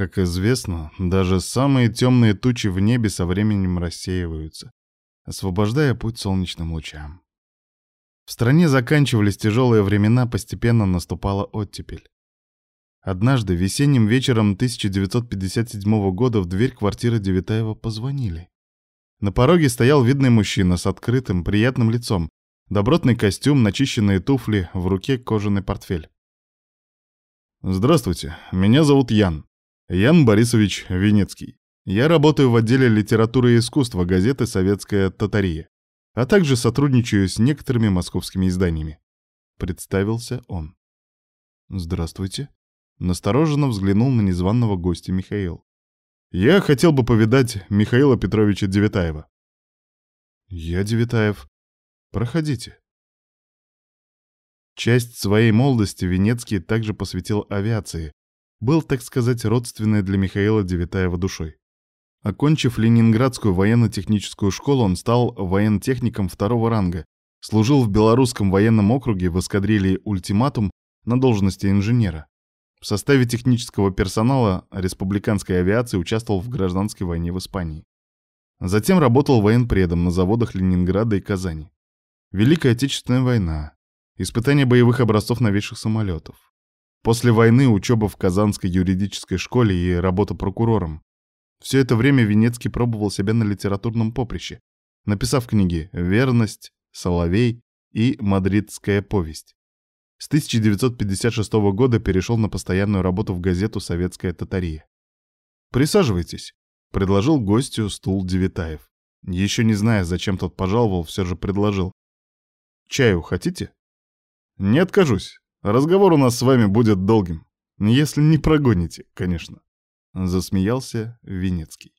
Как известно, даже самые темные тучи в небе со временем рассеиваются, освобождая путь солнечным лучам. В стране заканчивались тяжелые времена, постепенно наступала оттепель. Однажды весенним вечером 1957 года в дверь квартиры Девятаева позвонили. На пороге стоял видный мужчина с открытым, приятным лицом, добротный костюм, начищенные туфли, в руке кожаный портфель. «Здравствуйте, меня зовут Ян. Ян Борисович Венецкий. Я работаю в отделе литературы и искусства газеты «Советская Татария», а также сотрудничаю с некоторыми московскими изданиями. Представился он. «Здравствуйте», Настороженно взглянул на незваного гостя Михаил. «Я хотел бы повидать Михаила Петровича Девятаева». «Я Девятаев. Проходите». Часть своей молодости Венецкий также посвятил авиации. Был, так сказать, родственной для Михаила Девятаева душой. Окончив Ленинградскую военно-техническую школу, он стал воентехником второго ранга, служил в Белорусском военном округе в эскадрилье «Ультиматум» на должности инженера. В составе технического персонала республиканской авиации участвовал в гражданской войне в Испании. Затем работал военпредом на заводах Ленинграда и Казани. Великая Отечественная война. Испытание боевых образцов новейших самолетов. После войны учеба в Казанской юридической школе и работа прокурором. Все это время Венецкий пробовал себя на литературном поприще, написав книги «Верность», «Соловей» и «Мадридская повесть». С 1956 года перешел на постоянную работу в газету «Советская Татария». «Присаживайтесь», — предложил гостю стул Девитаев. Еще не зная, зачем тот пожаловал, все же предложил. «Чаю хотите?» «Не откажусь. Разговор у нас с вами будет долгим. Если не прогоните, конечно», — засмеялся Венецкий.